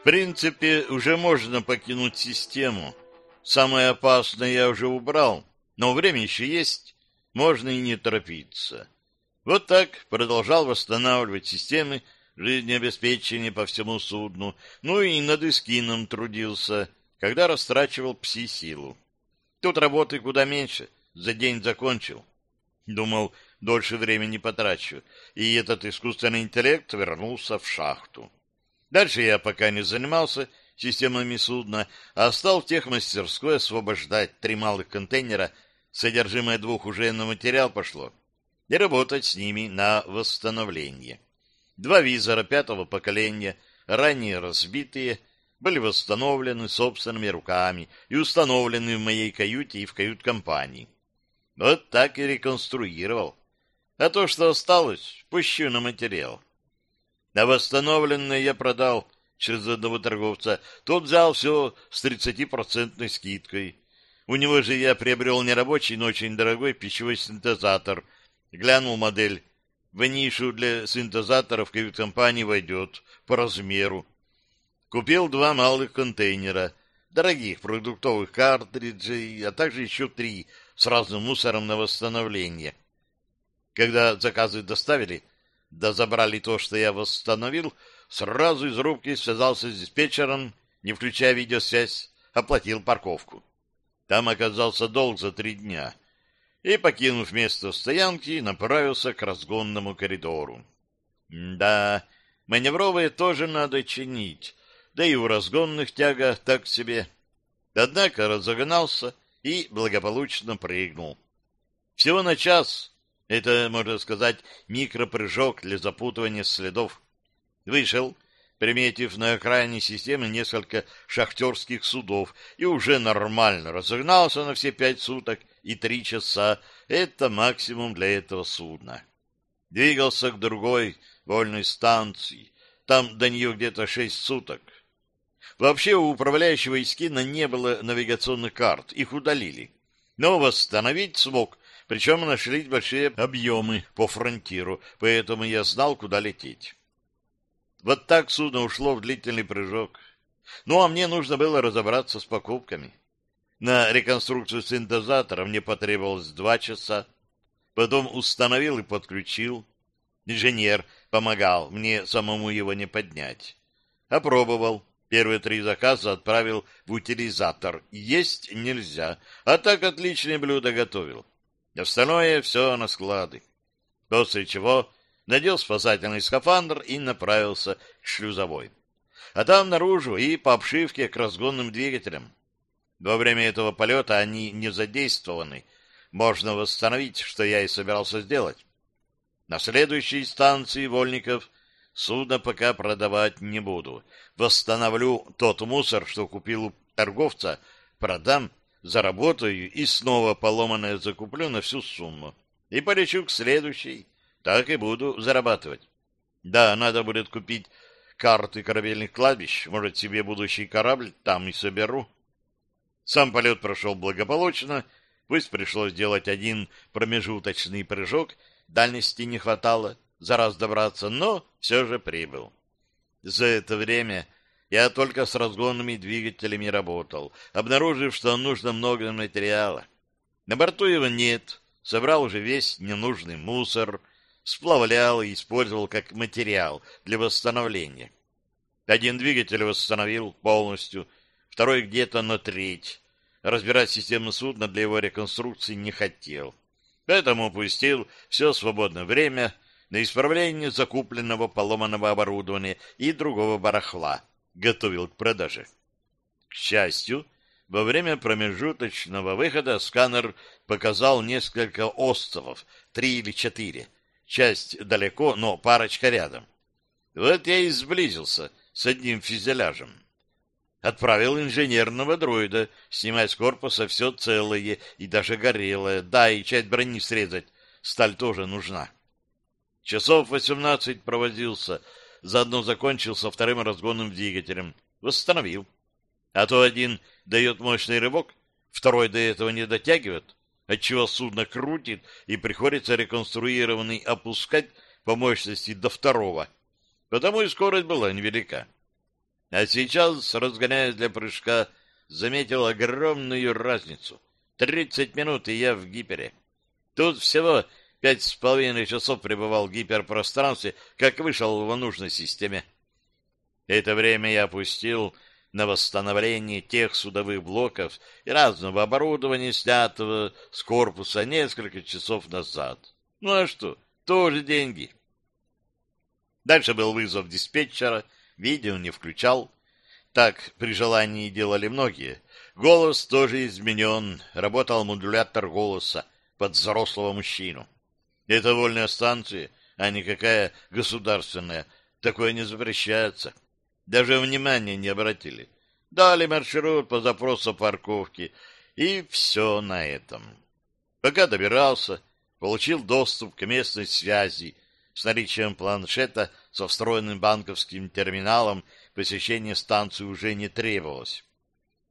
В принципе, уже можно покинуть систему. Самое опасное я уже убрал, но время еще есть, можно и не торопиться. Вот так продолжал восстанавливать системы жизнеобеспечения по всему судну, ну и над Искином трудился, когда растрачивал пси-силу. Тут работы куда меньше, за день закончил. Думал, дольше времени потрачу, и этот искусственный интеллект вернулся в шахту. Дальше я пока не занимался системами судна, а стал в техмастерской освобождать три малых контейнера, содержимое двух уже на материал пошло, и работать с ними на восстановление. Два визора пятого поколения, ранее разбитые, были восстановлены собственными руками и установлены в моей каюте и в кают-компании. Вот так и реконструировал. А то, что осталось, пущу на материал. А восстановленное я продал через одного торговца. Тот взял все с 30% скидкой. У него же я приобрел не рабочий, но очень дорогой пищевой синтезатор. Глянул модель. В нишу для синтезаторов кают-компании войдет по размеру. Купил два малых контейнера, дорогих продуктовых картриджей, а также еще три с разным мусором на восстановление. Когда заказы доставили, да забрали то, что я восстановил, сразу из рубки связался с диспетчером, не включая видеосвязь, оплатил парковку. Там оказался долг за три дня. И, покинув место стоянки, направился к разгонному коридору. Да, маневровые тоже надо чинить, да и у разгонных тяга так себе. Однако разогнался и благополучно прыгнул. Всего на час, это, можно сказать, микропрыжок для запутывания следов. Вышел, приметив на окраине системы несколько шахтерских судов, и уже нормально разогнался на все пять суток и три часа. Это максимум для этого судна. Двигался к другой вольной станции. Там до нее где-то шесть суток. Вообще у управляющего Искина не было навигационных карт, их удалили. Но восстановить смог, причем нашлись большие объемы по фронтиру, поэтому я знал, куда лететь. Вот так судно ушло в длительный прыжок. Ну, а мне нужно было разобраться с покупками. На реконструкцию синтезатора мне потребовалось два часа. Потом установил и подключил. Инженер помогал мне самому его не поднять. Опробовал. Первые три заказа отправил в утилизатор. Есть нельзя, а так отличное блюдо готовил. Остальное все на склады. После чего надел спасательный скафандр и направился к шлюзовой. А там наружу и по обшивке к разгонным двигателям. Во время этого полета они не задействованы. Можно восстановить, что я и собирался сделать. На следующей станции Вольников Судно пока продавать не буду. Восстановлю тот мусор, что купил у торговца, продам, заработаю и снова поломанное закуплю на всю сумму. И полечу к следующей. Так и буду зарабатывать. Да, надо будет купить карты корабельных кладбищ. Может, себе будущий корабль там и соберу. Сам полет прошел благополучно. Пусть пришлось делать один промежуточный прыжок, дальности не хватало за раз добраться, но все же прибыл. За это время я только с разгонными двигателями работал, обнаружив, что нужно много материала. На борту его нет, собрал уже весь ненужный мусор, сплавлял и использовал как материал для восстановления. Один двигатель восстановил полностью, второй где-то на треть. Разбирать систему судна для его реконструкции не хотел. Поэтому упустил все свободное время — на исправление закупленного поломанного оборудования и другого барахла, готовил к продаже. К счастью, во время промежуточного выхода сканер показал несколько островов, три или четыре. Часть далеко, но парочка рядом. Вот я и сблизился с одним фюзеляжем. Отправил инженерного дроида снимать с корпуса все целое и даже горелое. Да, и часть брони срезать. Сталь тоже нужна. Часов восемнадцать провозился, заодно закончил со вторым разгонным двигателем. Восстановил. А то один дает мощный рывок, второй до этого не дотягивает, отчего судно крутит и приходится реконструированный опускать по мощности до второго. Потому и скорость была невелика. А сейчас, разгоняясь для прыжка, заметил огромную разницу. Тридцать минут, и я в гипере. Тут всего пять с половиной часов пребывал в гиперпространстве, как вышел в нужной системе. Это время я опустил на восстановление тех судовых блоков и разного оборудования, снятого с корпуса несколько часов назад. Ну а что, тоже деньги. Дальше был вызов диспетчера, видео не включал. Так при желании делали многие. Голос тоже изменен, работал модулятор голоса под взрослого мужчину. Это вольная станция, а никакая государственная. Такое не запрещается. Даже внимания не обратили. Дали маршрут по запросу парковки, и все на этом. Пока добирался, получил доступ к местной связи с наличием планшета со встроенным банковским терминалом посещение станции уже не требовалось.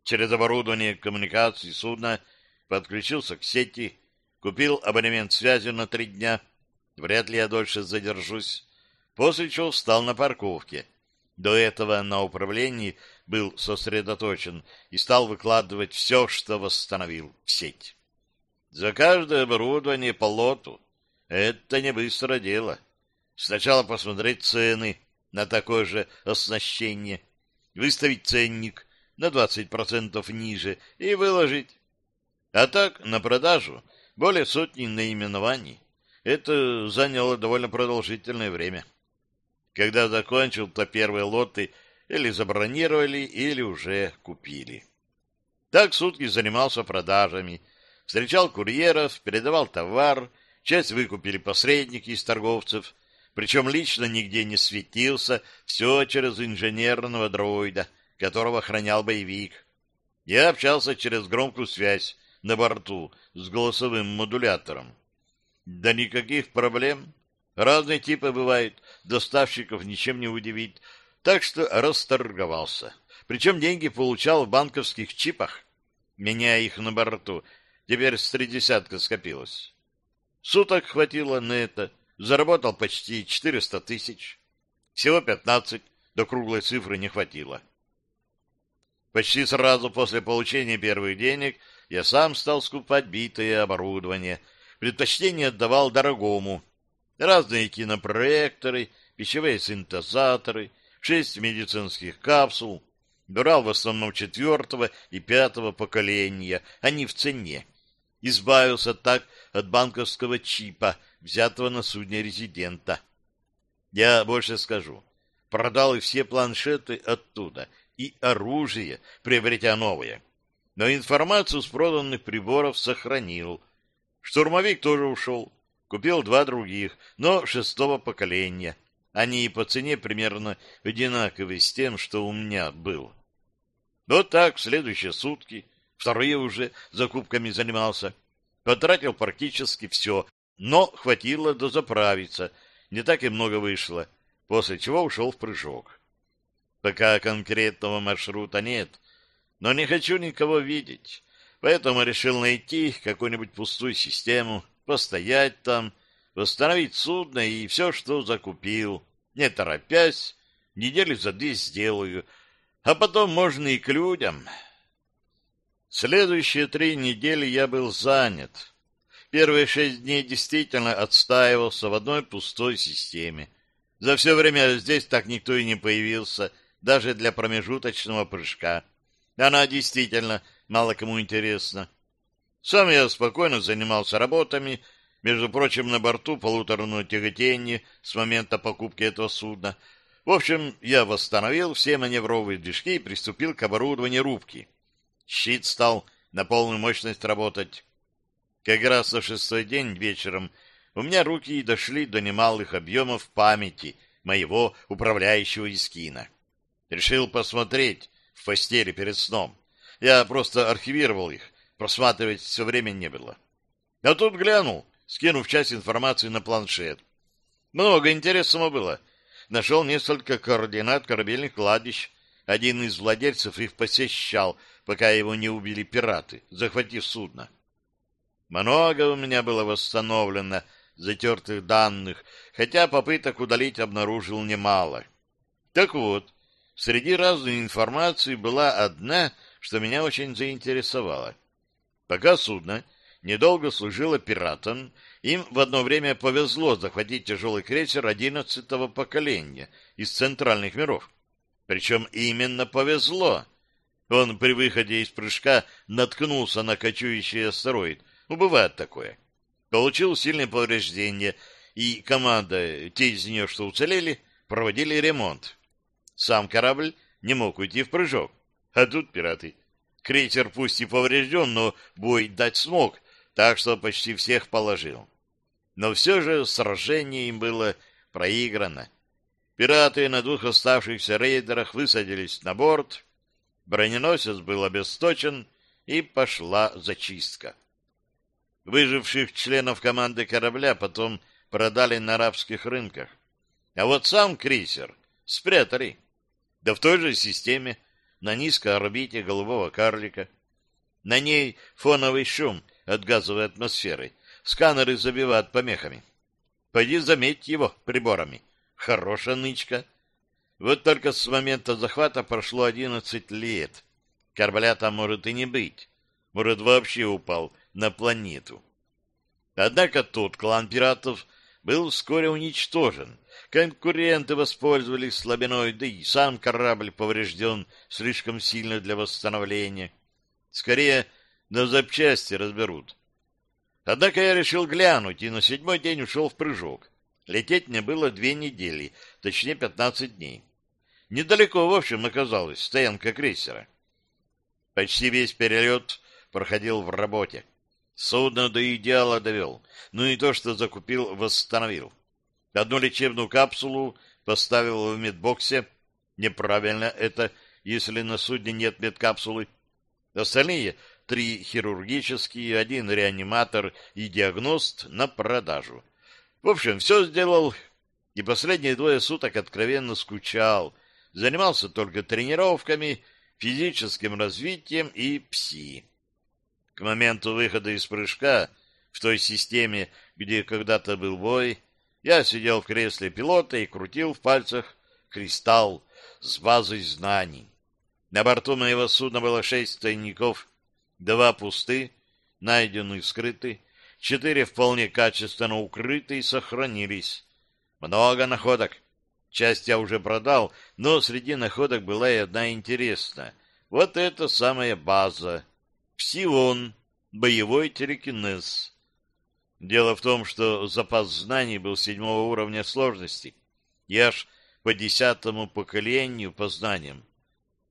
Через оборудование коммуникации судна подключился к сети, купил абонемент связи на три дня, вряд ли я дольше задержусь, после чего встал на парковке — до этого на управлении был сосредоточен и стал выкладывать все, что восстановил в сеть. За каждое оборудование по лоту — это не быстрое дело. Сначала посмотреть цены на такое же оснащение, выставить ценник на 20% ниже и выложить. А так, на продажу более сотни наименований. Это заняло довольно продолжительное время. Когда закончил, то первые лоты или забронировали, или уже купили. Так сутки занимался продажами, встречал курьеров, передавал товар, часть выкупили посредники из торговцев, причем лично нигде не светился, все через инженерного дроида, которого охранял боевик. Я общался через громкую связь на борту с голосовым модулятором. Да никаких проблем. Разные типы бывают, доставщиков ничем не удивить, так что расторговался. Причем деньги получал в банковских чипах, меняя их на борту. Теперь с три десятка скопилось. Суток хватило на это. Заработал почти 400 тысяч. Всего 15, до круглой цифры не хватило. Почти сразу после получения первых денег я сам стал скупать битое оборудование. Предпочтение отдавал дорогому, разные кинопроекторы, пищевые синтезаторы, шесть медицинских капсул. Брал в основном четвертого и пятого поколения, они в цене. Избавился так от банковского чипа, взятого на судне резидента. Я больше скажу. Продал и все планшеты оттуда, и оружие, приобретя новое. Но информацию с проданных приборов сохранил. Штурмовик тоже ушел. Купил два других, но шестого поколения. Они и по цене примерно одинаковые с тем, что у меня был. Вот так, в следующие сутки, вторые уже закупками занимался. Потратил практически все, но хватило дозаправиться, не так и много вышло, после чего ушел в прыжок. Пока конкретного маршрута нет, но не хочу никого видеть, поэтому решил найти какую-нибудь пустую систему, постоять там, восстановить судно и все, что закупил. Не торопясь, недели за две сделаю, а потом можно и к людям. Следующие три недели я был занят. Первые шесть дней действительно отстаивался в одной пустой системе. За все время здесь так никто и не появился, даже для промежуточного прыжка. Она действительно мало кому интересна. Сам я спокойно занимался работами, между прочим, на борту полуторного тяготения с момента покупки этого судна. В общем, я восстановил все маневровые движки и приступил к оборудованию рубки. Щит стал на полную мощность работать. Как раз на шестой день вечером у меня руки дошли до немалых объемов памяти моего управляющего Искина. Решил посмотреть в постели перед сном. Я просто архивировал их, просматривать все время не было. А тут глянул, скинув часть информации на планшет. Много интересного было. Нашел несколько координат корабельных кладищ. Один из владельцев их посещал, пока его не убили пираты, захватив судно. Много у меня было восстановлено затертых данных, хотя попыток удалить обнаружил немало. Так вот, Среди разной информации была одна, что меня очень заинтересовала. Пока судно недолго служило пиратам, им в одно время повезло захватить тяжелый крейсер одиннадцатого поколения из центральных миров. Причем именно повезло. Он при выходе из прыжка наткнулся на кочующий астероид. Ну, бывает такое. Получил сильные повреждения, и команда, те из нее, что уцелели, проводили ремонт. Сам корабль не мог уйти в прыжок. А тут пираты. Крейсер пусть и поврежден, но бой дать смог, так что почти всех положил. Но все же сражение им было проиграно. Пираты на двух оставшихся рейдерах высадились на борт, броненосец был обесточен, и пошла зачистка. Выживших членов команды корабля потом продали на арабских рынках. А вот сам крейсер спрятали. Да в той же системе, на низкой орбите голубого карлика. На ней фоновый шум от газовой атмосферы. Сканеры забивают помехами. Пойди заметь его приборами. Хорошая нычка. Вот только с момента захвата прошло одиннадцать лет. Корабля там может и не быть. Может, вообще упал на планету. Однако тот клан пиратов был вскоре уничтожен. Конкуренты воспользовались слабиной, да и сам корабль поврежден слишком сильно для восстановления. Скорее, на запчасти разберут. Однако я решил глянуть, и на седьмой день ушел в прыжок. Лететь мне было две недели, точнее пятнадцать дней. Недалеко, в общем, оказалась стоянка крейсера. Почти весь перелет проходил в работе. Судно до идеала довел. Ну и то, что закупил, восстановил. Одну лечебную капсулу поставил в медбоксе. Неправильно это, если на судне нет медкапсулы. Остальные три хирургические, один реаниматор и диагност на продажу. В общем, все сделал, и последние двое суток откровенно скучал. Занимался только тренировками, физическим развитием и пси. К моменту выхода из прыжка в той системе, где когда-то был бой, я сидел в кресле пилота и крутил в пальцах кристалл с базой знаний. На борту моего судна было шесть тайников, два пусты, найденные скрыты, четыре вполне качественно укрыты и сохранились. Много находок. Часть я уже продал, но среди находок была и одна интересная. Вот это самая база. Псион, боевой телекинез. Дело в том, что запас знаний был седьмого уровня сложности. Я ж по десятому поколению по знаниям.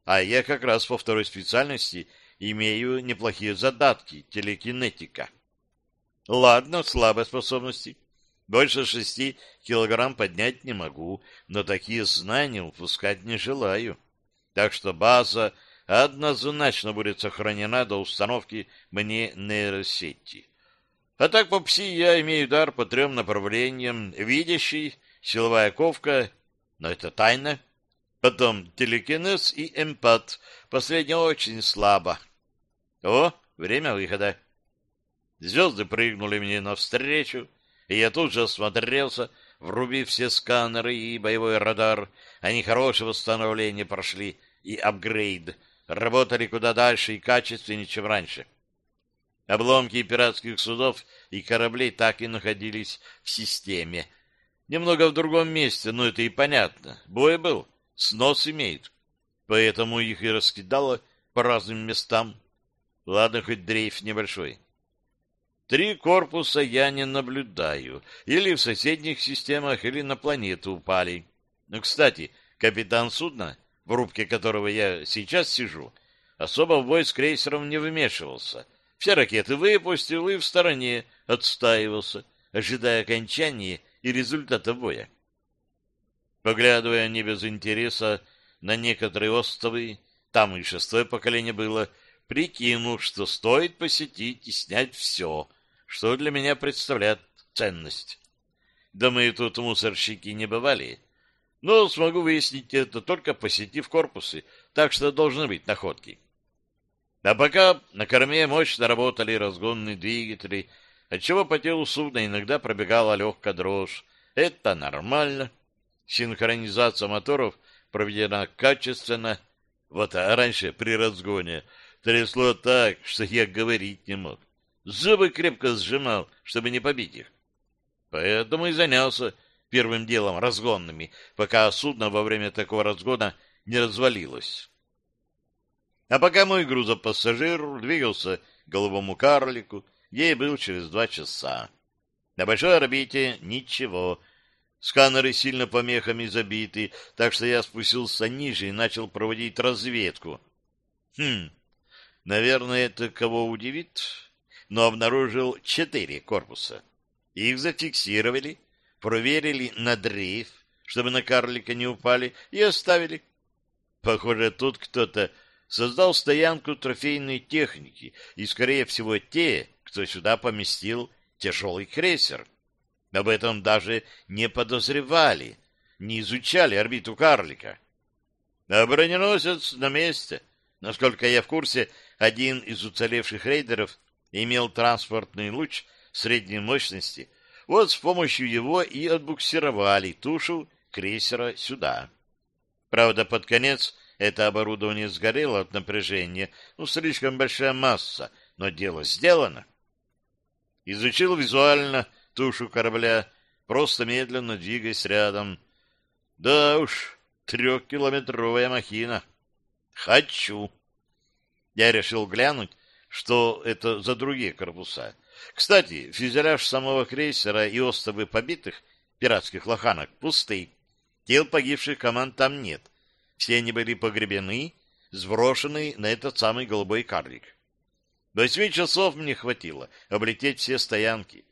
А я как раз по второй специальности имею неплохие задатки телекинетика. Ладно, слабые способности. Больше шести килограмм поднять не могу, но такие знания упускать не желаю. Так что база однозначно будет сохранена до установки мне нейросети. А так по пси я имею дар по трем направлениям. Видящий, силовая ковка, но это тайна. Потом телекинез и эмпат. Последнее очень слабо. О, время выхода. Звезды прыгнули мне навстречу, и я тут же осмотрелся, врубив все сканеры и боевой радар. Они хорошее восстановление прошли и апгрейд работали куда дальше и качественнее, чем раньше. Обломки пиратских судов и кораблей так и находились в системе. Немного в другом месте, но это и понятно. Бой был, снос имеет. Поэтому их и раскидало по разным местам. Ладно, хоть дрейф небольшой. Три корпуса я не наблюдаю. Или в соседних системах, или на планету упали. Ну, кстати, капитан судна в рубке которого я сейчас сижу, особо в бой с крейсером не вмешивался. Все ракеты выпустил и в стороне отстаивался, ожидая окончания и результата боя. Поглядывая не без интереса на некоторые островы, там и шестое поколение было, прикинул, что стоит посетить и снять все, что для меня представляет ценность. Да мы тут мусорщики не бывали, но смогу выяснить это только посетив корпусы, так что должны быть находки. А пока на корме мощно работали разгонные двигатели, отчего по телу судна иногда пробегала легкая дрожь. Это нормально. Синхронизация моторов проведена качественно. Вот а раньше при разгоне трясло так, что я говорить не мог. Зубы крепко сжимал, чтобы не побить их. Поэтому и занялся первым делом разгонными, пока судно во время такого разгона не развалилось. А пока мой грузопассажир двигался к голубому карлику, ей был через два часа. На большой орбите ничего. Сканеры сильно помехами забиты, так что я спустился ниже и начал проводить разведку. Хм, наверное, это кого удивит, но обнаружил четыре корпуса. Их зафиксировали, проверили на дрейф, чтобы на карлика не упали, и оставили. Похоже, тут кто-то создал стоянку трофейной техники, и, скорее всего, те, кто сюда поместил тяжелый крейсер. Об этом даже не подозревали, не изучали орбиту карлика. А броненосец на месте. Насколько я в курсе, один из уцелевших рейдеров имел транспортный луч средней мощности. Вот с помощью его и отбуксировали тушу крейсера сюда. Правда, под конец это оборудование сгорело от напряжения. Ну, слишком большая масса, но дело сделано. Изучил визуально тушу корабля, просто медленно двигаясь рядом. Да уж, трехкилометровая махина. Хочу. Я решил глянуть, что это за другие корпуса. Кстати, фюзеляж самого крейсера и остовы побитых пиратских лоханок пусты. Тел погибших команд там нет. Все они были погребены, сброшены на этот самый голубой карлик. Восьми часов мне хватило облететь все стоянки.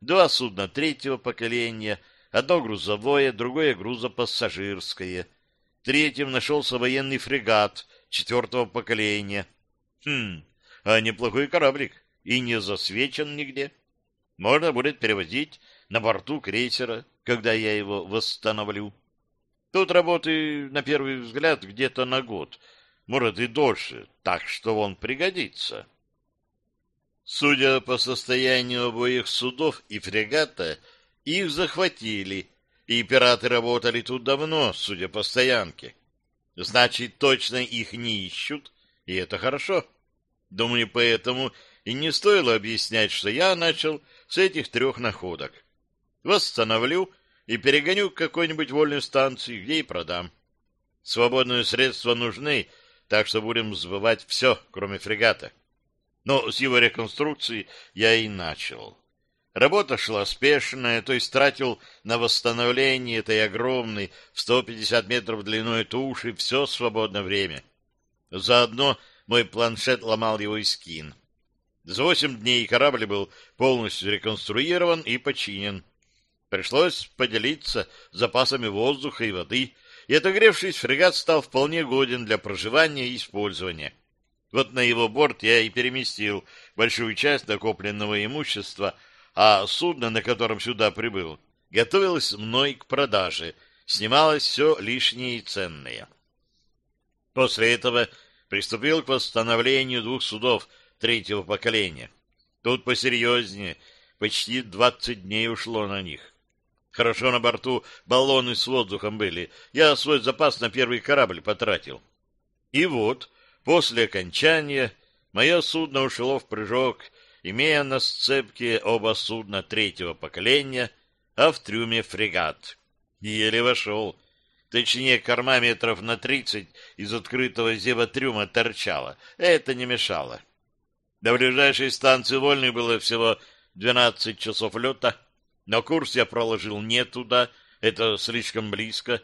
Два судна третьего поколения, одно грузовое, другое грузопассажирское. Третьим нашелся военный фрегат четвертого поколения. Хм, а неплохой кораблик, и не засвечен нигде. Можно будет перевозить на борту крейсера, когда я его восстановлю. Тут работы, на первый взгляд, где-то на год, может и дольше, так что он пригодится. Судя по состоянию обоих судов и фрегата, их захватили, и пираты работали тут давно, судя по стоянке. Значит, точно их не ищут, и это хорошо. Думаю, поэтому и не стоило объяснять, что я начал с этих трех находок. Восстановлю и перегоню к какой-нибудь вольной станции, где и продам. Свободные средства нужны, так что будем сбывать все, кроме фрегата. Но с его реконструкции я и начал. Работа шла спешная, то есть тратил на восстановление этой огромной в 150 метров длиной туши все свободное время. Заодно мой планшет ломал его и скин. За восемь дней корабль был полностью реконструирован и починен. Пришлось поделиться запасами воздуха и воды, и отогревшись, фрегат стал вполне годен для проживания и использования. Вот на его борт я и переместил большую часть накопленного имущества, а судно, на котором сюда прибыл, готовилось мной к продаже, снималось все лишнее и ценное. После этого приступил к восстановлению двух судов третьего поколения. Тут посерьезнее, почти двадцать дней ушло на них. Хорошо на борту баллоны с воздухом были. Я свой запас на первый корабль потратил. И вот, после окончания, мое судно ушло в прыжок, имея на сцепке оба судна третьего поколения, а в трюме фрегат. Еле вошел. Точнее, корма метров на тридцать из открытого зева трюма торчала. Это не мешало. До ближайшей станции Вольной было всего двенадцать часов лета, но курс я проложил не туда, это слишком близко.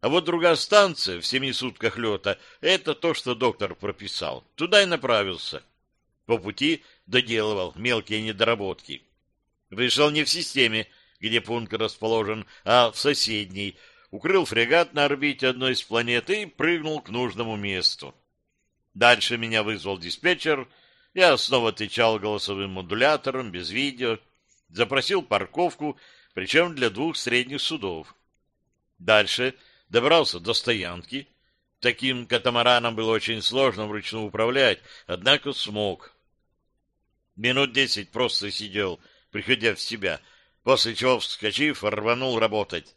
А вот другая станция в семи сутках лета — это то, что доктор прописал. Туда и направился. По пути доделывал мелкие недоработки. Вышел не в системе, где пункт расположен, а в соседней. Укрыл фрегат на орбите одной из планет и прыгнул к нужному месту. Дальше меня вызвал диспетчер. Я снова отвечал голосовым модулятором, без видео — Запросил парковку, причем для двух средних судов. Дальше добрался до стоянки. Таким катамараном было очень сложно вручную управлять, однако смог. Минут десять просто сидел, приходя в себя, после чего, вскочив, рванул работать.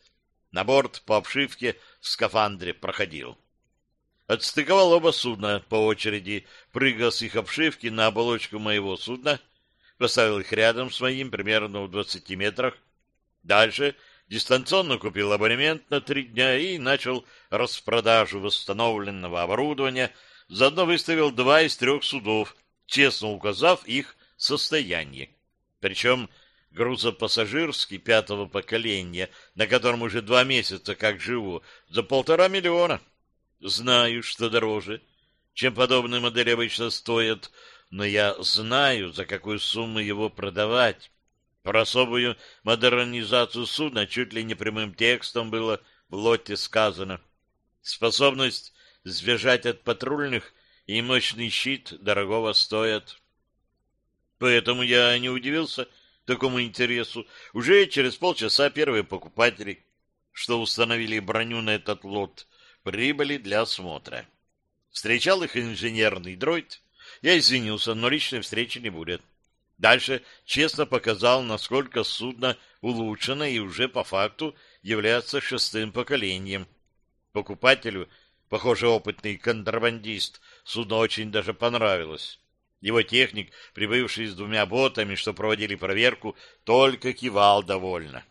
На борт по обшивке в скафандре проходил. Отстыковал оба судна по очереди, прыгал с их обшивки на оболочку моего судна, поставил их рядом с моим, примерно в 20 метрах. Дальше дистанционно купил абонемент на три дня и начал распродажу восстановленного оборудования, заодно выставил два из трех судов, честно указав их состояние. Причем грузопассажирский пятого поколения, на котором уже два месяца как живу, за полтора миллиона. Знаю, что дороже, чем подобные модели обычно стоят, но я знаю, за какую сумму его продавать. Про особую модернизацию судна чуть ли не прямым текстом было в лоте сказано. Способность сбежать от патрульных и мощный щит дорогого стоят. Поэтому я не удивился такому интересу. Уже через полчаса первые покупатели, что установили броню на этот лот, прибыли для осмотра. Встречал их инженерный дроид. Я извинился, но личной встречи не будет. Дальше честно показал, насколько судно улучшено и уже по факту является шестым поколением. Покупателю, похоже, опытный контрабандист, судно очень даже понравилось. Его техник, прибывший с двумя ботами, что проводили проверку, только кивал довольно.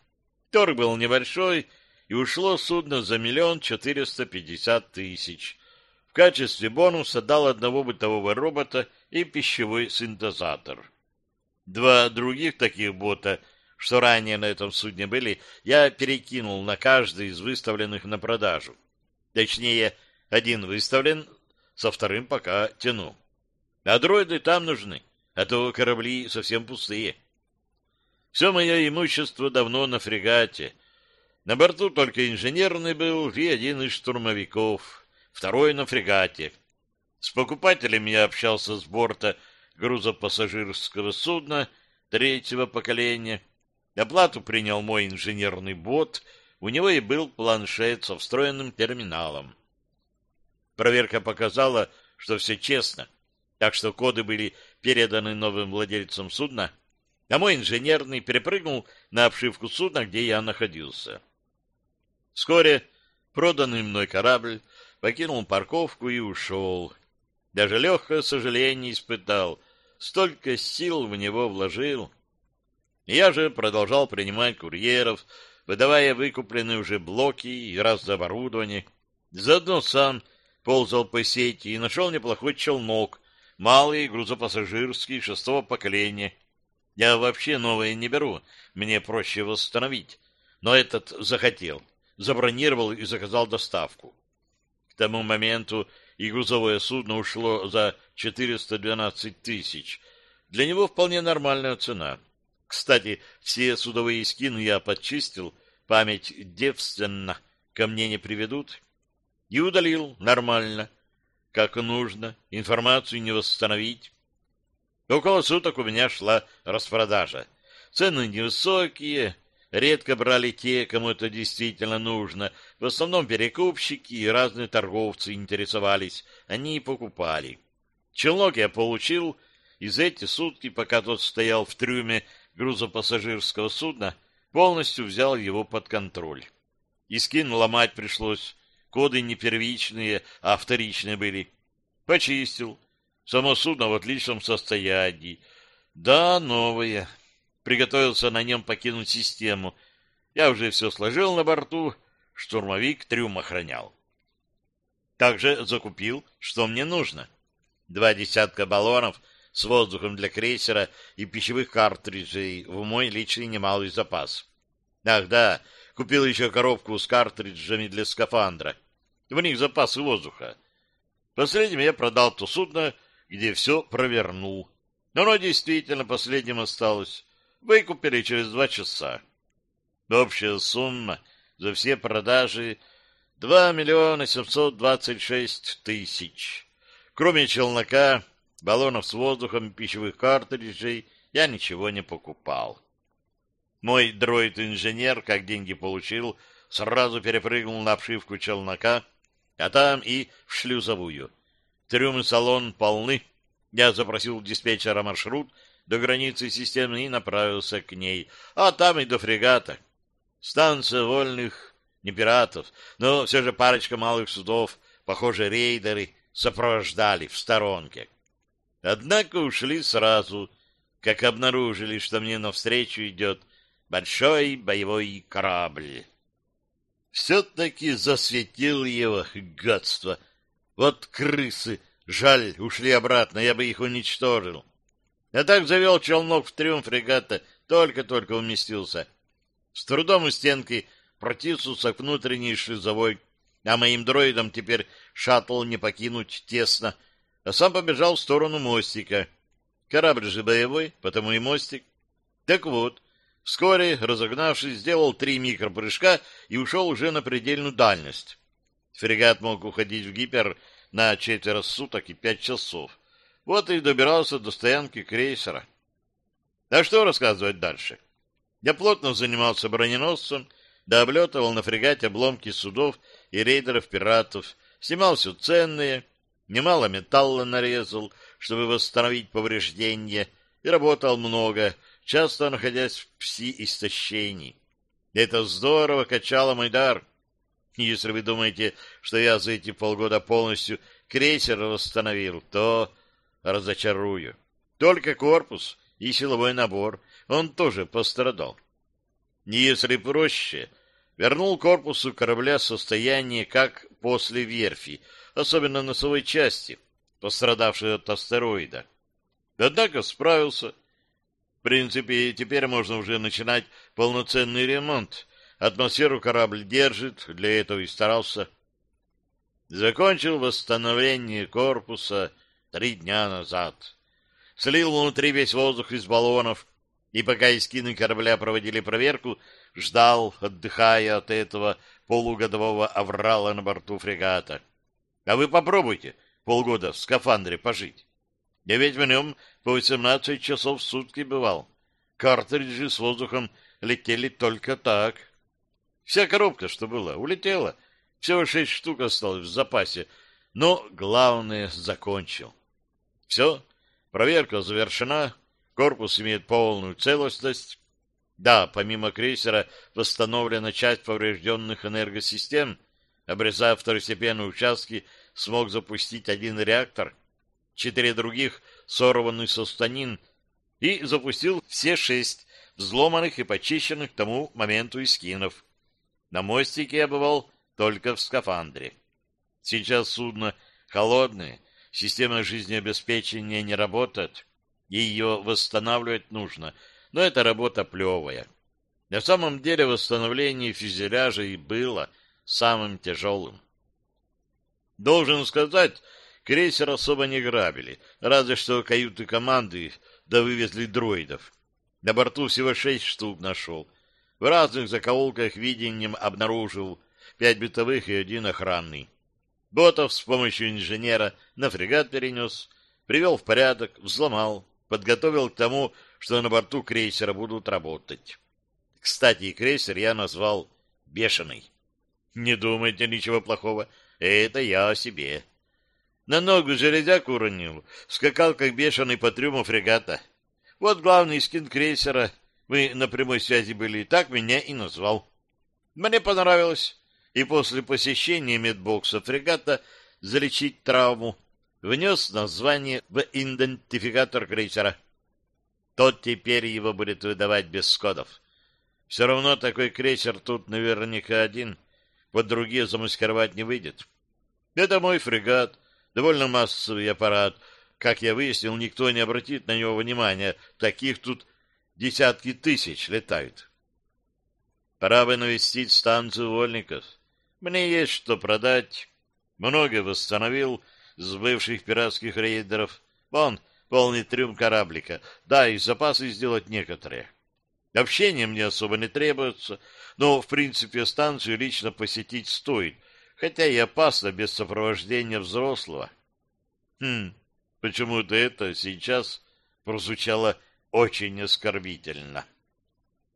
Торг был небольшой, и ушло судно за миллион четыреста пятьдесят тысяч. В качестве бонуса дал одного бытового робота и пищевой синтезатор. Два других таких бота, что ранее на этом судне были, я перекинул на каждый из выставленных на продажу. Точнее, один выставлен, со вторым пока тяну. А дроиды там нужны, а то корабли совсем пустые. Все мое имущество давно на фрегате. На борту только инженерный был и один из штурмовиков, второй на фрегате. С покупателем я общался с борта грузопассажирского судна третьего поколения. Оплату принял мой инженерный бот, у него и был планшет со встроенным терминалом. Проверка показала, что все честно, так что коды были переданы новым владельцам судна, а мой инженерный перепрыгнул на обшивку судна, где я находился. Вскоре проданный мной корабль покинул парковку и ушел. Даже легкое сожаление испытал, столько сил в него вложил. Я же продолжал принимать курьеров, выдавая выкупленные уже блоки и разоборудование. Заодно сам ползал по сети и нашел неплохой челнок, малый грузопассажирский шестого поколения. Я вообще новые не беру, мне проще восстановить. Но этот захотел, забронировал и заказал доставку. К тому моменту и грузовое судно ушло за 412 тысяч. Для него вполне нормальная цена. Кстати, все судовые скины я подчистил, память девственно ко мне не приведут. И удалил нормально, как нужно, информацию не восстановить. Около суток у меня шла распродажа. Цены невысокие, редко брали те, кому это действительно нужно. В основном перекупщики и разные торговцы интересовались, они и покупали. Челнок я получил, и за эти сутки, пока тот стоял в трюме грузопассажирского судна, полностью взял его под контроль. И скин ломать пришлось, коды не первичные, а вторичные были. Почистил. Само судно в отличном состоянии. Да, новое приготовился на нем покинуть систему. Я уже все сложил на борту, штурмовик трюм охранял. Также закупил, что мне нужно. Два десятка баллонов с воздухом для крейсера и пищевых картриджей в мой личный немалый запас. Ах да, купил еще коробку с картриджами для скафандра. В них запасы воздуха. Последним я продал то судно, где все провернул. Но оно действительно последним осталось. Выкупили через два часа. Общая сумма за все продажи — два миллиона семьсот двадцать шесть тысяч. Кроме челнока, баллонов с воздухом пищевых картриджей я ничего не покупал. Мой дроид-инженер, как деньги получил, сразу перепрыгнул на обшивку челнока, а там и в шлюзовую. Трюм и салон полны. Я запросил диспетчера маршрут — до границы системы и направился к ней, а там и до фрегата. Станция вольных не пиратов, но все же парочка малых судов, похоже, рейдеры, сопровождали в сторонке. Однако ушли сразу, как обнаружили, что мне навстречу идет большой боевой корабль. Все-таки засветил его гадство. Вот крысы, жаль, ушли обратно, я бы их уничтожил. Я так завел челнок в трюм фрегата, только-только уместился. С трудом у стенки протиснулся к внутренней шлюзовой, а моим дроидам теперь шаттл не покинуть тесно, а сам побежал в сторону мостика. Корабль же боевой, потому и мостик. Так вот, вскоре, разогнавшись, сделал три микропрыжка и ушел уже на предельную дальность. Фрегат мог уходить в гипер на четверо суток и пять часов. Вот и добирался до стоянки крейсера. А что рассказывать дальше? Я плотно занимался броненосцем, да облетывал на фрегате обломки судов и рейдеров-пиратов, снимал все ценное, немало металла нарезал, чтобы восстановить повреждения, и работал много, часто находясь в пси-истощении. Это здорово качало мой дар. Если вы думаете, что я за эти полгода полностью крейсер восстановил, то разочарую. Только корпус и силовой набор, он тоже пострадал. Если проще, вернул корпусу корабля состояние, как после верфи, особенно носовой части, пострадавшей от астероида. Однако справился. В принципе, теперь можно уже начинать полноценный ремонт. Атмосферу корабль держит, для этого и старался. Закончил восстановление корпуса три дня назад. Слил внутри весь воздух из баллонов, и пока эскины корабля проводили проверку, ждал, отдыхая от этого полугодового аврала на борту фрегата. А вы попробуйте полгода в скафандре пожить. Я ведь в нем по 18 часов в сутки бывал. Картриджи с воздухом летели только так. Вся коробка, что была, улетела. Всего шесть штук осталось в запасе. Но главное закончил. Все, проверка завершена, корпус имеет полную целостность. Да, помимо крейсера восстановлена часть поврежденных энергосистем. Обрезав второстепенные участки, смог запустить один реактор, четыре других сорванный со станин и запустил все шесть взломанных и почищенных к тому моменту эскинов. На мостике я бывал только в скафандре. Сейчас судно холодное, система жизнеобеспечения не работает, ее восстанавливать нужно, но эта работа плевая. На самом деле восстановление фюзеляжа и было самым тяжелым. Должен сказать, крейсер особо не грабили, разве что каюты команды, да вывезли дроидов. На борту всего шесть штук нашел. В разных закоулках видением обнаружил пять бытовых и один охранный. Ботов с помощью инженера на фрегат перенес, привел в порядок, взломал, подготовил к тому, что на борту крейсера будут работать. Кстати, крейсер я назвал «Бешеный». Не думайте ничего плохого, это я о себе. На ногу железяку уронил, скакал как бешеный по трюму фрегата. Вот главный скин крейсера, мы на прямой связи были, так меня и назвал. Мне понравилось, и после посещения медбокса фрегата залечить травму внес название в идентификатор крейсера. Тот теперь его будет выдавать без кодов. Все равно такой крейсер тут наверняка один — под другие замаскировать не выйдет. Это мой фрегат, довольно массовый аппарат. Как я выяснил, никто не обратит на него внимания. Таких тут десятки тысяч летают. Пора бы навестить станцию вольников. Мне есть что продать. Много восстановил с бывших пиратских рейдеров. Вон, полный трюм кораблика. Да, и запасы сделать некоторые. Общение мне особо не требуется, но, в принципе, станцию лично посетить стоит, хотя и опасно без сопровождения взрослого. Хм, почему-то это сейчас прозвучало очень оскорбительно.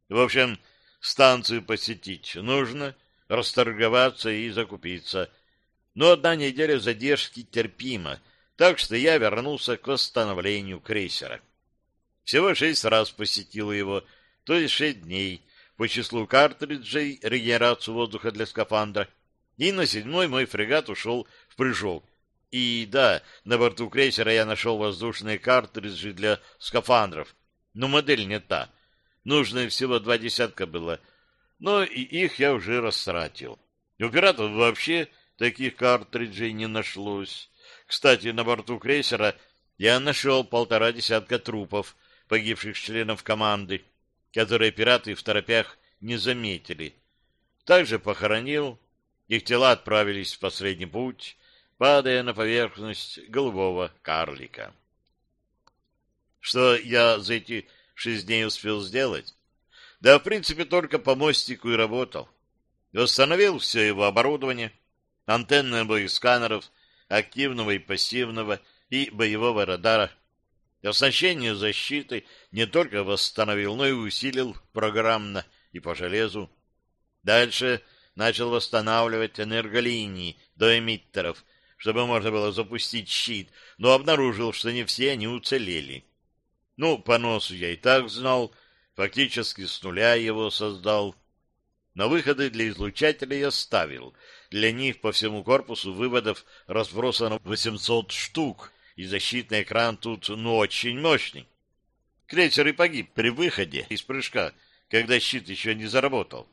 В общем, станцию посетить нужно, расторговаться и закупиться. Но одна неделя задержки терпима, так что я вернулся к восстановлению крейсера. Всего шесть раз посетил его, то есть шесть дней, по числу картриджей регенерацию воздуха для скафандра, и на седьмой мой фрегат ушел в прыжок. И да, на борту крейсера я нашел воздушные картриджи для скафандров, но модель не та. Нужно всего два десятка было, но и их я уже растратил. У пиратов вообще таких картриджей не нашлось. Кстати, на борту крейсера я нашел полтора десятка трупов погибших членов команды, которые пираты в торопях не заметили. Также похоронил, их тела отправились в последний путь, падая на поверхность голубого карлика. Что я за эти шесть дней успел сделать? Да, в принципе, только по мостику и работал. Восстановил все его оборудование, антенны обоих сканеров, активного и пассивного, и боевого радара. Оснащение защиты не только восстановил, но и усилил программно и по железу. Дальше начал восстанавливать энерголинии до эмиттеров, чтобы можно было запустить щит, но обнаружил, что не все они уцелели. Ну, по носу я и так знал, фактически с нуля его создал. На выходы для излучателей я ставил. Для них по всему корпусу выводов разбросано 800 штук, и защитный экран тут ну очень мощный. Крейсер и погиб при выходе из прыжка, когда щит еще не заработал.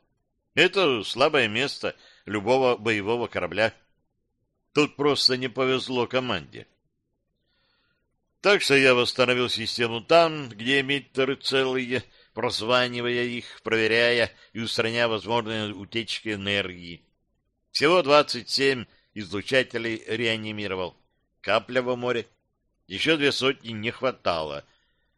Это слабое место любого боевого корабля. Тут просто не повезло команде. Так что я восстановил систему там, где эмиттеры целые, прозванивая их, проверяя и устраняя возможные утечки энергии. Всего 27 излучателей реанимировал. Капля в море. Еще две сотни не хватало.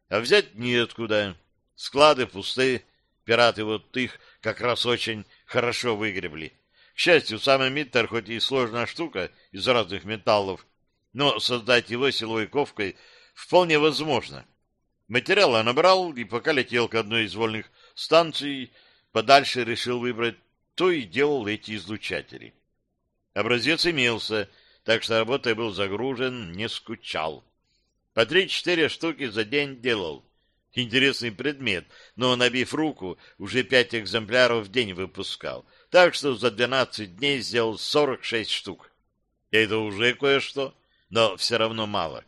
А взять неоткуда. Склады пусты. Пираты вот их как раз очень хорошо выгребли. К счастью, сам эмиттер хоть и сложная штука из разных металлов, но создать его силовой ковкой вполне возможно. Материал я набрал, и пока летел к одной из вольных станций, подальше решил выбрать, то и делал эти излучатели. Образец имелся, так что работой был загружен, не скучал. По три-четыре штуки за день делал. Интересный предмет, но, набив руку, уже пять экземпляров в день выпускал. Так что за двенадцать дней сделал сорок шесть штук. Это уже кое-что, но все равно мало.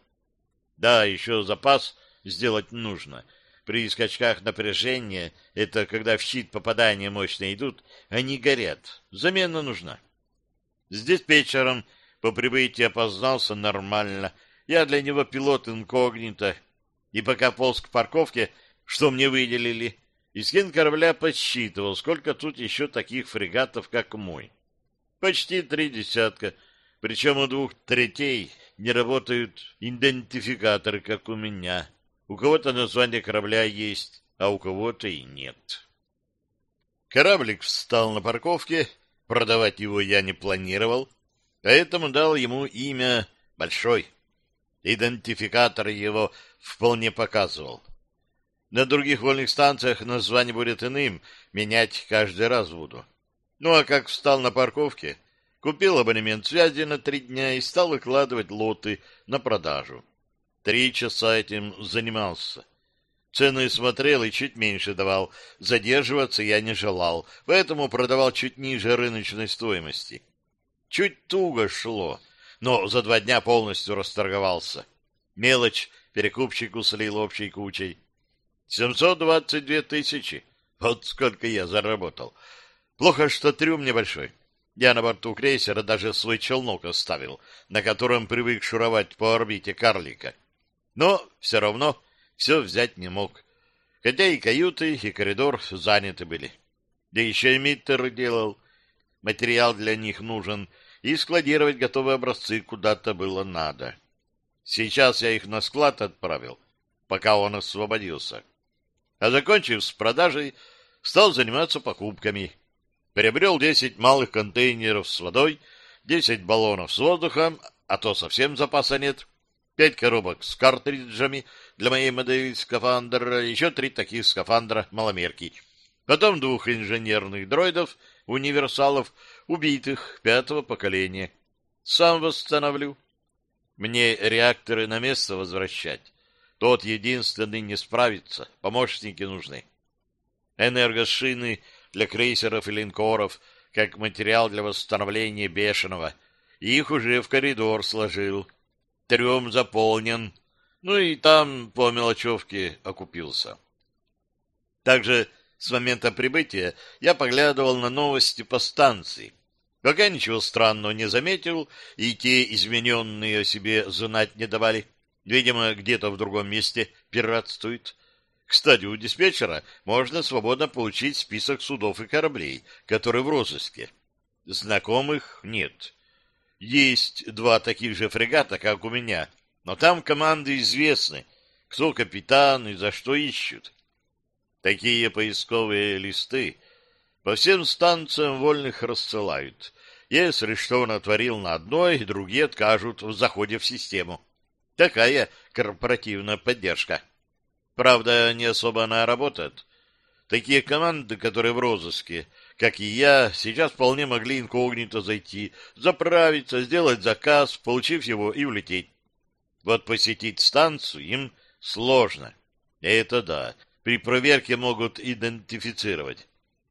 Да, еще запас сделать нужно. При скачках напряжения, это когда в щит попадания мощно идут, они горят. Замена нужна. С диспетчером по прибытии опознался нормально. Я для него пилот инкогнито, и пока полз к парковке, что мне выделили, и скин корабля подсчитывал, сколько тут еще таких фрегатов, как мой. Почти три десятка, причем у двух третей не работают идентификаторы, как у меня. У кого-то название корабля есть, а у кого-то и нет. Кораблик встал на парковке, продавать его я не планировал, поэтому дал ему имя Большой. Идентификатор его вполне показывал. На других вольных станциях название будет иным, менять каждый раз буду. Ну а как встал на парковке, купил абонемент связи на три дня и стал выкладывать лоты на продажу. Три часа этим занимался. Цены смотрел и чуть меньше давал. Задерживаться я не желал, поэтому продавал чуть ниже рыночной стоимости. Чуть туго шло, но за два дня полностью расторговался. Мелочь перекупщику слил общей кучей. Семьсот двадцать две тысячи. Вот сколько я заработал. Плохо, что трюм небольшой. Я на борту крейсера даже свой челнок оставил, на котором привык шуровать по орбите карлика. Но все равно все взять не мог. Хотя и каюты, и коридор заняты были. Да еще эмиттер делал. Материал для них нужен, и складировать готовые образцы куда-то было надо. Сейчас я их на склад отправил, пока он освободился. А закончив с продажей, стал заниматься покупками. Приобрел 10 малых контейнеров с водой, 10 баллонов с воздухом, а то совсем запаса нет, 5 коробок с картриджами для моей модели скафандра, еще три таких скафандра маломерки. Потом двух инженерных дроидов, универсалов, убитых пятого поколения. Сам восстановлю. Мне реакторы на место возвращать. Тот единственный не справится, помощники нужны. энергошины для крейсеров и линкоров, как материал для восстановления бешеного. Их уже в коридор сложил. Трем заполнен. Ну и там по мелочевке окупился. Также с момента прибытия я поглядывал на новости по станции. Пока ничего странного не заметил, и те измененные о себе знать не давали. Видимо, где-то в другом месте пиратствует. Кстати, у диспетчера можно свободно получить список судов и кораблей, которые в розыске. Знакомых нет. Есть два таких же фрегата, как у меня, но там команды известны, кто капитан и за что ищут. Такие поисковые листы по всем станциям вольных рассылают. Если что натворил на одной, другие откажут в заходе в систему. Такая корпоративная поддержка. Правда, не особо она работает. Такие команды, которые в розыске, как и я, сейчас вполне могли инкогнито зайти, заправиться, сделать заказ, получив его и улететь. Вот посетить станцию им сложно. Это да при проверке могут идентифицировать.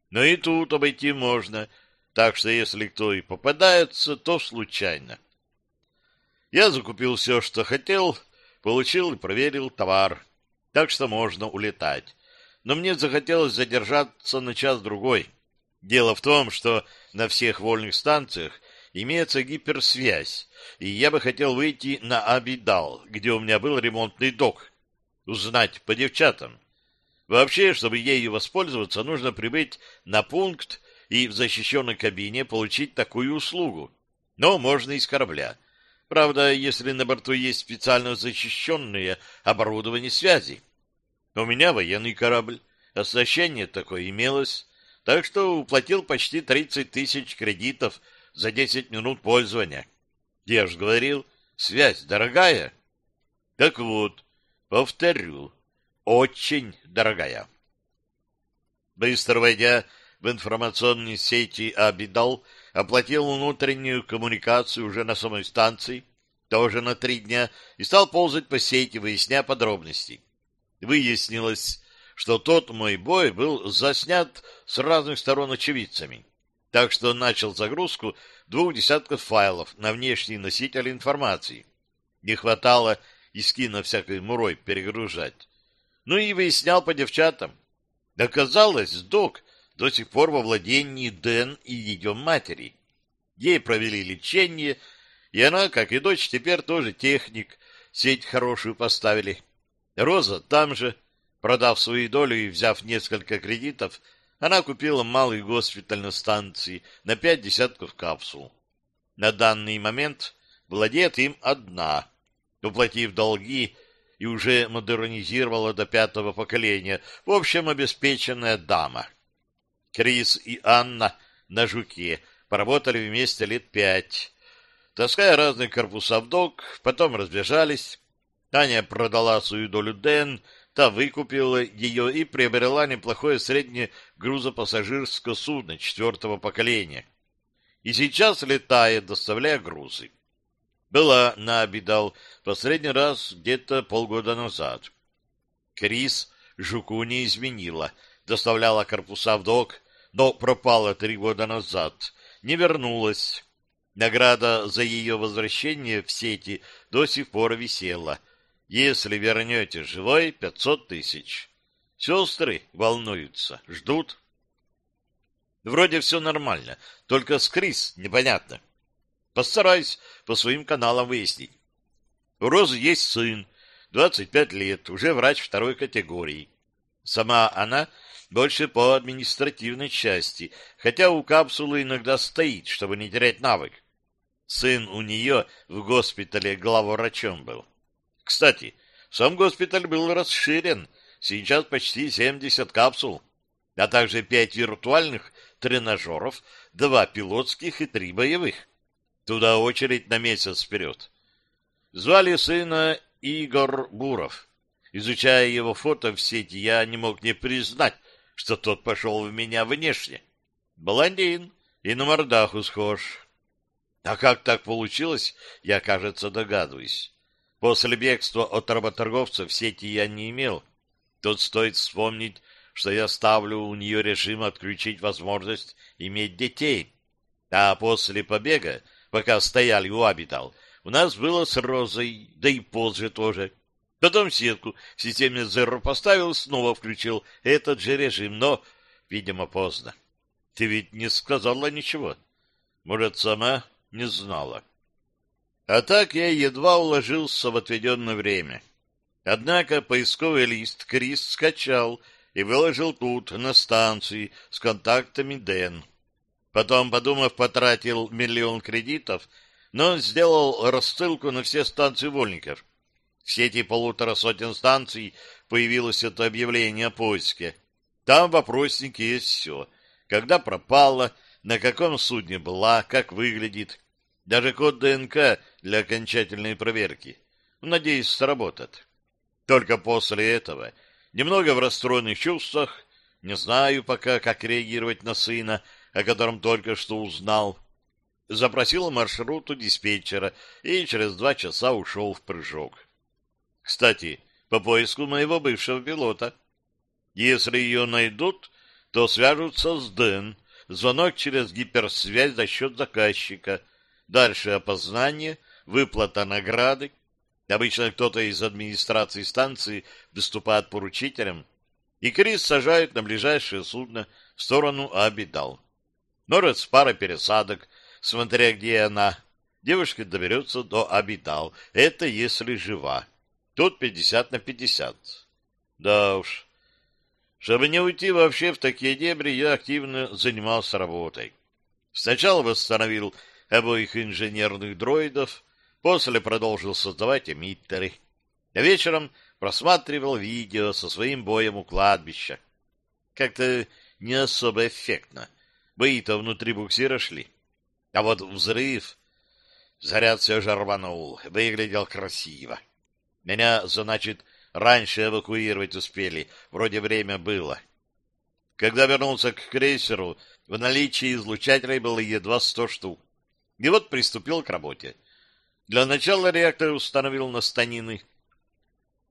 Но и тут обойти можно, так что если кто и попадается, то случайно. Я закупил все, что хотел, получил и проверил товар, так что можно улетать. Но мне захотелось задержаться на час-другой. Дело в том, что на всех вольных станциях имеется гиперсвязь, и я бы хотел выйти на Абидал, где у меня был ремонтный док, узнать по девчатам. Вообще, чтобы ею воспользоваться, нужно прибыть на пункт и в защищенной кабине получить такую услугу. Но можно из корабля. Правда, если на борту есть специально защищенное оборудование связи. У меня военный корабль, оснащение такое имелось, так что уплатил почти 30 тысяч кредитов за 10 минут пользования. Я же говорил, связь дорогая. Так вот, повторю, очень дорогая. Быстро войдя в информационные сети Абидал, оплатил внутреннюю коммуникацию уже на самой станции, тоже на три дня, и стал ползать по сети, выясняя подробности. Выяснилось, что тот мой бой был заснят с разных сторон очевидцами, так что начал загрузку двух десятков файлов на внешний носитель информации. Не хватало и скина всякой мурой перегружать. Ну и выяснял по девчатам. Оказалось, док до сих пор во владении Дэн и ее матери. Ей провели лечение, и она, как и дочь, теперь тоже техник, сеть хорошую поставили. Роза там же, продав свою долю и взяв несколько кредитов, она купила малый госпиталь на станции на пять десятков капсул. На данный момент владеет им одна. Уплатив долги, и уже модернизировала до пятого поколения. В общем, обеспеченная дама. Крис и Анна на «Жуке» поработали вместе лет пять. Таская разные корпуса в док, потом разбежались. Таня продала свою долю Дэн, та выкупила ее и приобрела неплохое среднее грузопассажирское судно четвертого поколения. И сейчас летает, доставляя грузы была на Абидал последний раз где-то полгода назад. Крис жуку не изменила, доставляла корпуса в док, но пропала три года назад, не вернулась. Награда за ее возвращение в сети до сих пор висела. Если вернете живой, пятьсот тысяч. Сестры волнуются, ждут. Вроде все нормально, только с Крис непонятно. Постараюсь по своим каналам выяснить. У Розы есть сын, 25 лет, уже врач второй категории. Сама она больше по административной части, хотя у капсулы иногда стоит, чтобы не терять навык. Сын у нее в госпитале главврачом был. Кстати, сам госпиталь был расширен, сейчас почти 70 капсул, а также 5 виртуальных тренажеров, 2 пилотских и 3 боевых. Туда очередь на месяц вперед. Звали сына Игорь Буров. Изучая его фото в сети, я не мог не признать, что тот пошел в меня внешне. Блондин и на мордаху схож. А как так получилось, я, кажется, догадываюсь. После бегства от работорговца в сети я не имел. Тут стоит вспомнить, что я ставлю у нее режим отключить возможность иметь детей. А после побега, пока стояли у Абитал, у нас было с Розой, да и позже тоже. Потом сетку в системе Zero поставил, снова включил этот же режим, но, видимо, поздно. Ты ведь не сказала ничего. Может, сама не знала. А так я едва уложился в отведенное время. Однако поисковый лист Крис скачал и выложил тут, на станции, с контактами Дэн. Потом, подумав, потратил миллион кредитов, но сделал рассылку на все станции вольников. В сети полутора сотен станций появилось это объявление о поиске. Там вопросники есть все. Когда пропала, на каком судне была, как выглядит. Даже код ДНК для окончательной проверки. Надеюсь, сработает. Только после этого, немного в расстроенных чувствах, не знаю пока, как реагировать на сына, о котором только что узнал, запросил маршрут у диспетчера и через два часа ушел в прыжок. Кстати, по поиску моего бывшего пилота. Если ее найдут, то свяжутся с Дэн, звонок через гиперсвязь за счет заказчика, дальше опознание, выплата награды, Обычно кто-то из администрации станции выступает поручителем, и Крис сажают на ближайшее судно в сторону Абидал. С парой пересадок, смотря где она. Девушка доберется до Абидал. Это если жива. Тут пятьдесят на пятьдесят. Да уж. Чтобы не уйти вообще в такие дебри, я активно занимался работой. Сначала восстановил обоих инженерных дроидов, После продолжил создавать эмиттеры. А вечером просматривал видео со своим боем у кладбища. Как-то не особо эффектно. Бои-то внутри буксира шли. А вот взрыв... Заряд все же рванул. Выглядел красиво. Меня, значит, раньше эвакуировать успели. Вроде время было. Когда вернулся к крейсеру, в наличии излучателей было едва сто штук. И вот приступил к работе. Для начала реактор установил на станины.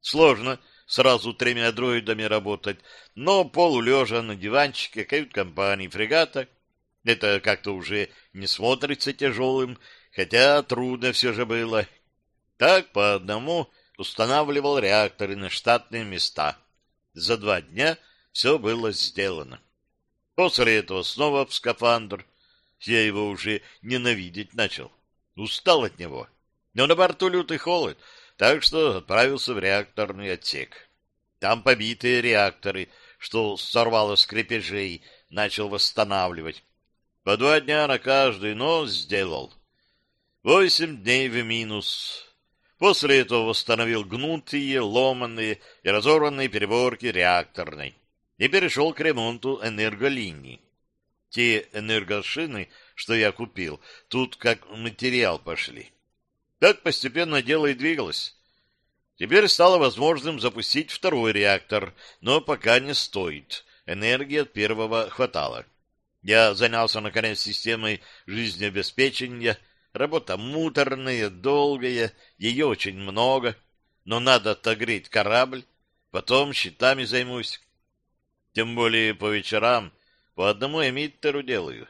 Сложно сразу тремя дроидами работать, но полулежа на диванчике кают-компании фрегата это как-то уже не смотрится тяжелым, хотя трудно все же было. Так по одному устанавливал реакторы на штатные места. За два дня все было сделано. После этого снова в скафандр. Я его уже ненавидеть начал. Устал от него. Но на борту лютый холод, так что отправился в реакторный отсек. Там побитые реакторы, что сорвало с крепежей, начал восстанавливать. По два дня на каждый, но сделал. Восемь дней в минус. После этого восстановил гнутые, ломанные и разорванные переборки реакторной и перешел к ремонту энерголиний. Те энергошины, что я купил, тут как материал пошли. Так постепенно дело и двигалось. Теперь стало возможным запустить второй реактор, но пока не стоит. Энергии от первого хватало. Я занялся, наконец, системой жизнеобеспечения. Работа муторная, долгая, ее очень много. Но надо отогреть корабль, потом щитами займусь. Тем более по вечерам по одному эмиттеру делаю.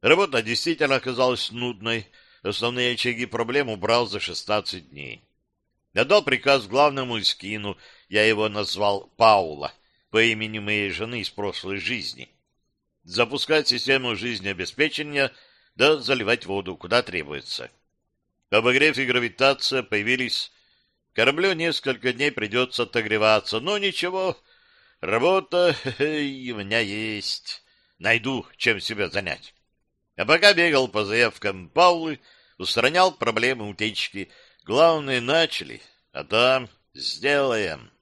Работа действительно оказалась нудной, Основные очаги проблем убрал за 16 дней. Дал приказ главному Искину, я его назвал Паула, по имени моей жены из прошлой жизни. Запускать систему жизнеобеспечения, да заливать воду, куда требуется. Обогрев и гравитация появились. Кораблю несколько дней придется отогреваться, но ничего, работа у меня есть. Найду, чем себя занять. А пока бегал по заявкам Паулы, устранял проблемы утечки. Главное, начали, а там сделаем.